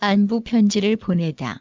안부 편지를 보내다.